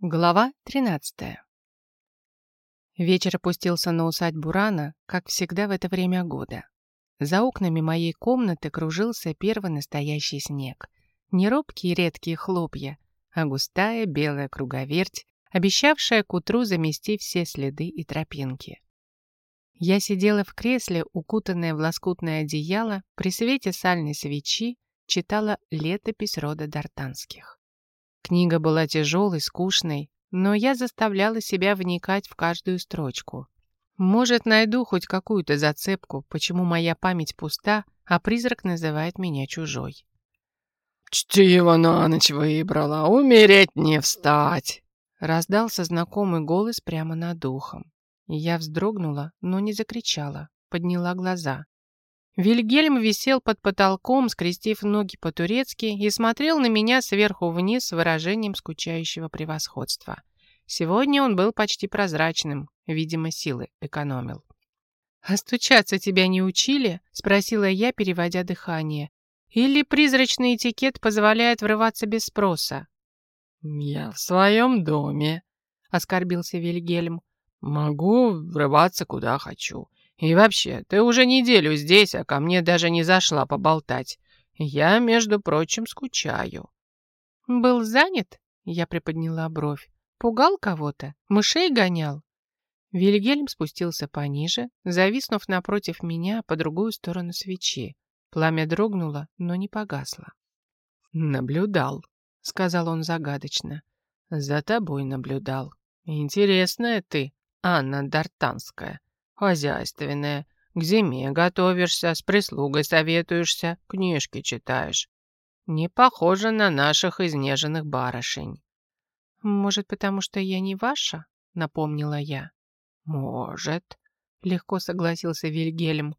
Глава 13 Вечер опустился на усадьбу рано, как всегда в это время года. За окнами моей комнаты кружился первый настоящий снег. Не робкие редкие хлопья, а густая белая круговерть, обещавшая к утру замести все следы и тропинки. Я сидела в кресле, укутанная в лоскутное одеяло, при свете сальной свечи читала летопись рода Дартанских. Книга была тяжелой, скучной, но я заставляла себя вникать в каждую строчку. Может, найду хоть какую-то зацепку, почему моя память пуста, а призрак называет меня чужой. «Чтиво на ночь выбрала, умереть не встать!» Раздался знакомый голос прямо над ухом. Я вздрогнула, но не закричала, подняла глаза. Вильгельм висел под потолком, скрестив ноги по-турецки и смотрел на меня сверху вниз с выражением скучающего превосходства. Сегодня он был почти прозрачным, видимо, силы экономил. «А стучаться тебя не учили?» — спросила я, переводя дыхание. «Или призрачный этикет позволяет врываться без спроса?» «Я в своем доме», — оскорбился Вильгельм. «Могу врываться куда хочу. И вообще, ты уже неделю здесь, а ко мне даже не зашла поболтать. Я, между прочим, скучаю». «Был занят?» — я приподняла бровь. «Пугал кого-то? Мышей гонял?» Вильгельм спустился пониже, зависнув напротив меня по другую сторону свечи. Пламя дрогнуло, но не погасло. «Наблюдал», — сказал он загадочно. «За тобой наблюдал. Интересная ты, Анна Дартанская. Хозяйственная. К зиме готовишься, с прислугой советуешься, книжки читаешь. Не похоже на наших изнеженных барышень. «Может, потому что я не ваша?» — напомнила я. «Может», — легко согласился Вильгельм.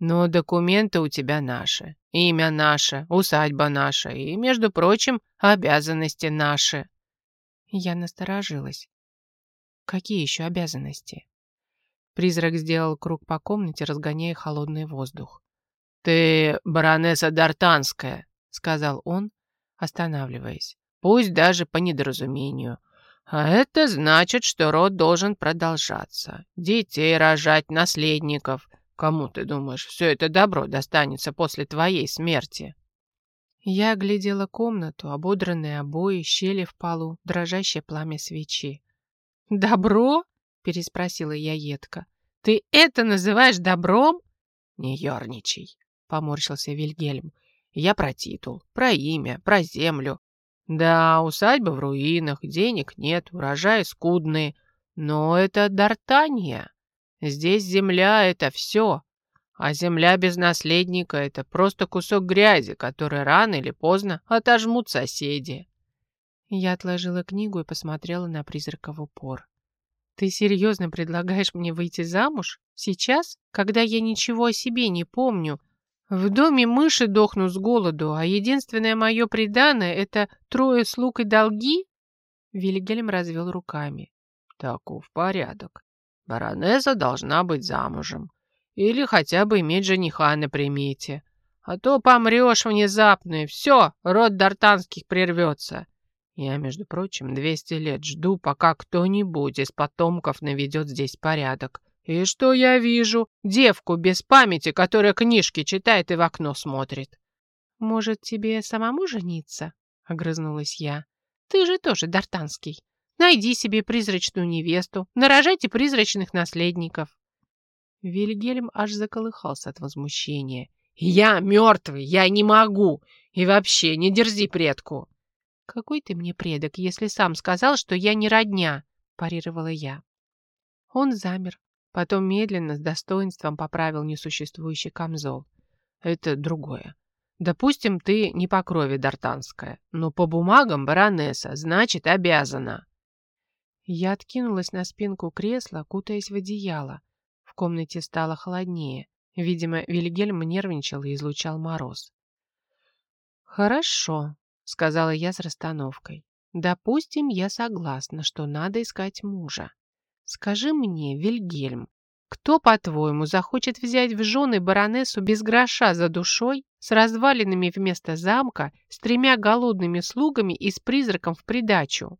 «Но документы у тебя наши, имя наше, усадьба наша и, между прочим, обязанности наши». Я насторожилась. «Какие еще обязанности?» Призрак сделал круг по комнате, разгоняя холодный воздух. «Ты баронесса Дартанская», — сказал он, останавливаясь. «Пусть даже по недоразумению. А это значит, что род должен продолжаться. Детей рожать, наследников. Кому, ты думаешь, все это добро достанется после твоей смерти?» Я оглядела комнату, ободранные обои, щели в полу, дрожащее пламя свечи. «Добро?» Переспросила я едко. «Ты это называешь добром?» «Не ерничай», — поморщился Вильгельм. «Я про титул, про имя, про землю. Да, усадьба в руинах, денег нет, урожаи скудные. Но это Дартания. Здесь земля — это все. А земля без наследника — это просто кусок грязи, который рано или поздно отожмут соседи». Я отложила книгу и посмотрела на призрака в упор. Ты серьезно предлагаешь мне выйти замуж? Сейчас, когда я ничего о себе не помню? В доме мыши дохну с голоду, а единственное мое преданное — это трое слуг и долги?» Вильгельм развел руками. «Таков порядок. Баронесса должна быть замужем. Или хотя бы иметь жениха на примете. А то помрешь внезапно, и все, род Дартанских прервется. Я, между прочим, 200 лет жду, пока кто-нибудь из потомков наведет здесь порядок. И что я вижу? Девку без памяти, которая книжки читает и в окно смотрит. «Может, тебе самому жениться?» — огрызнулась я. «Ты же тоже дартанский. Найди себе призрачную невесту, нарожайте призрачных наследников». Вильгельм аж заколыхался от возмущения. «Я мертвый, я не могу! И вообще, не дерзи предку!» «Какой ты мне предок, если сам сказал, что я не родня?» – парировала я. Он замер, потом медленно, с достоинством поправил несуществующий камзол. «Это другое. Допустим, ты не по крови дартанская, но по бумагам баронесса, значит, обязана». Я откинулась на спинку кресла, кутаясь в одеяло. В комнате стало холоднее. Видимо, Вильгельм нервничал и излучал мороз. «Хорошо», сказала я с расстановкой. Допустим, я согласна, что надо искать мужа. Скажи мне, Вильгельм, кто, по-твоему, захочет взять в жены баронессу без гроша за душой, с развалинами вместо замка, с тремя голодными слугами и с призраком в придачу?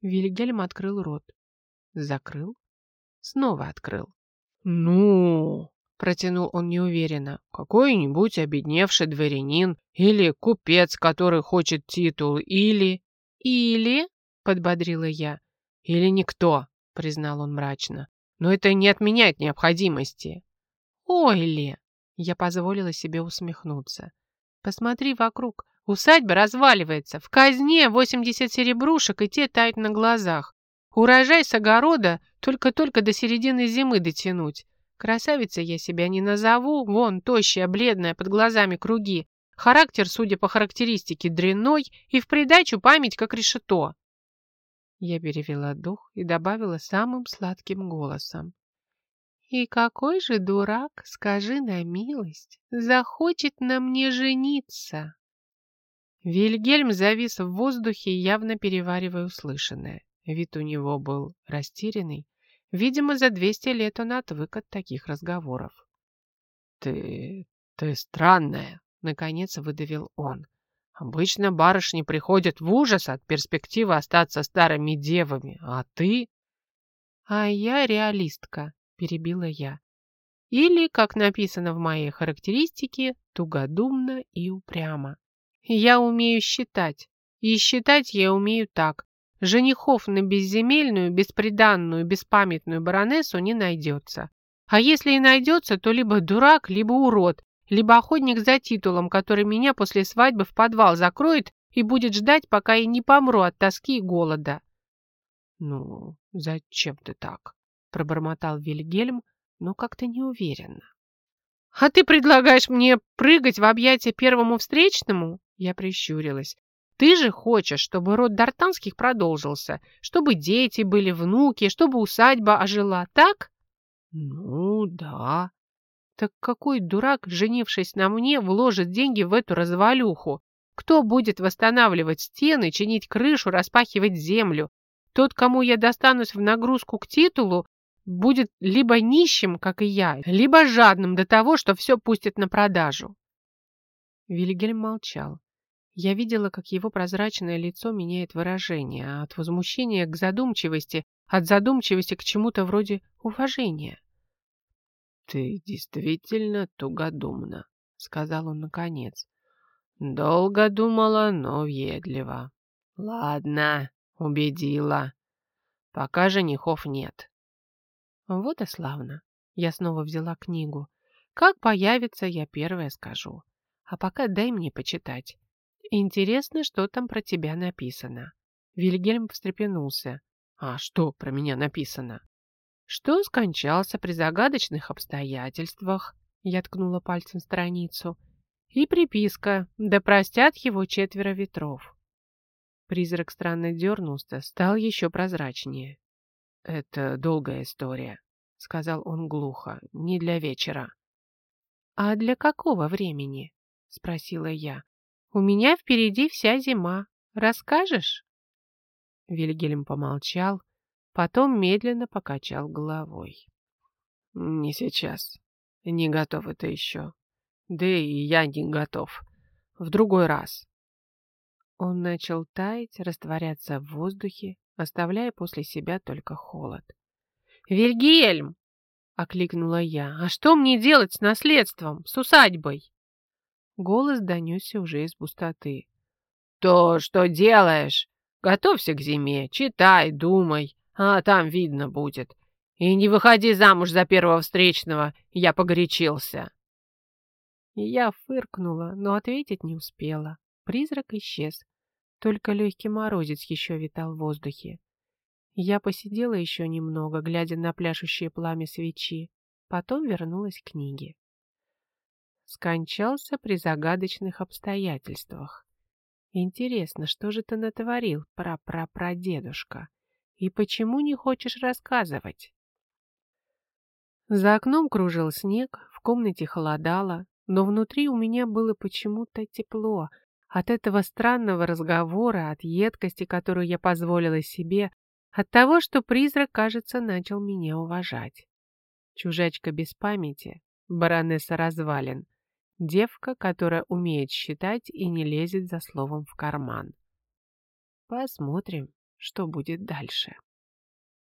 Вильгельм открыл рот. Закрыл. Снова открыл. «Ну...» — протянул он неуверенно. «Какой-нибудь обедневший дворянин или купец, который хочет титул, или...» «Или...» — подбодрила я. «Или никто», — признал он мрачно. «Но это не отменяет необходимости». «Ой ли!» — я позволила себе усмехнуться. «Посмотри вокруг. Усадьба разваливается. В казне 80 серебрушек, и те тают на глазах. Урожай с огорода только-только до середины зимы дотянуть. Красавица я себя не назову. Вон, тощая, бледная, под глазами круги. Характер, судя по характеристике, дрянной, и в придачу память как решето. Я перевела дух и добавила самым сладким голосом. «И какой же дурак, скажи на милость, захочет на мне жениться?» Вильгельм завис в воздухе, явно переваривая услышанное. Вид у него был растерянный. Видимо, за двести лет он отвык от таких разговоров. «Ты... ты странная», — наконец выдавил он. «Обычно барышни приходят в ужас от перспективы остаться старыми девами, а ты...» «А я реалистка», — перебила я. «Или, как написано в моей характеристике, тугодумно и упрямо. Я умею считать, и считать я умею так. Женихов на безземельную, бесприданную, беспамятную баронессу не найдется. А если и найдется, то либо дурак, либо урод, либо охотник за титулом, который меня после свадьбы в подвал закроет и будет ждать, пока я не помру от тоски и голода. «Ну, зачем ты так?» — пробормотал Вильгельм, но как-то неуверенно. «А ты предлагаешь мне прыгать в объятия первому встречному?» Я прищурилась. Ты же хочешь, чтобы род Дартанских продолжился, чтобы дети были, внуки, чтобы усадьба ожила, так? Ну, да. Так какой дурак, женившись на мне, вложит деньги в эту развалюху? Кто будет восстанавливать стены, чинить крышу, распахивать землю? Тот, кому я достанусь в нагрузку к титулу, будет либо нищим, как и я, либо жадным до того, что все пустит на продажу. Вильгельм молчал. Я видела, как его прозрачное лицо меняет выражение, от возмущения к задумчивости, от задумчивости к чему-то вроде уважения. «Ты действительно тугодумна», — сказал он наконец. «Долго думала, но въедливо. Ладно, убедила. Пока женихов нет». Вот и славно. Я снова взяла книгу. Как появится, я первая скажу. А пока дай мне почитать. Интересно, что там про тебя написано. Вильгельм встрепенулся. А что про меня написано? Что скончался при загадочных обстоятельствах, я ткнула пальцем страницу, и приписка «Да простят его четверо ветров». Призрак странно дернулся, стал еще прозрачнее. «Это долгая история», — сказал он глухо, — «не для вечера». «А для какого времени?» — спросила я. У меня впереди вся зима. Расскажешь?» Вильгельм помолчал, потом медленно покачал головой. «Не сейчас. Не готов это еще. Да и я не готов. В другой раз». Он начал таять, растворяться в воздухе, оставляя после себя только холод. «Вильгельм!» — окликнула я. «А что мне делать с наследством, с усадьбой?» Голос донесся уже из пустоты. «То, что делаешь? Готовься к зиме, читай, думай, а там видно будет. И не выходи замуж за первого встречного, я погорячился». Я фыркнула, но ответить не успела. Призрак исчез. Только легкий морозец еще витал в воздухе. Я посидела еще немного, глядя на пляшущее пламя свечи. Потом вернулась к книге скончался при загадочных обстоятельствах. Интересно, что же ты натворил, прапрапрадедушка? И почему не хочешь рассказывать? За окном кружил снег, в комнате холодало, но внутри у меня было почему-то тепло от этого странного разговора, от едкости, которую я позволила себе, от того, что призрак, кажется, начал меня уважать. Чужачка без памяти, баронесса развалин, Девка, которая умеет считать и не лезет за словом в карман. Посмотрим, что будет дальше.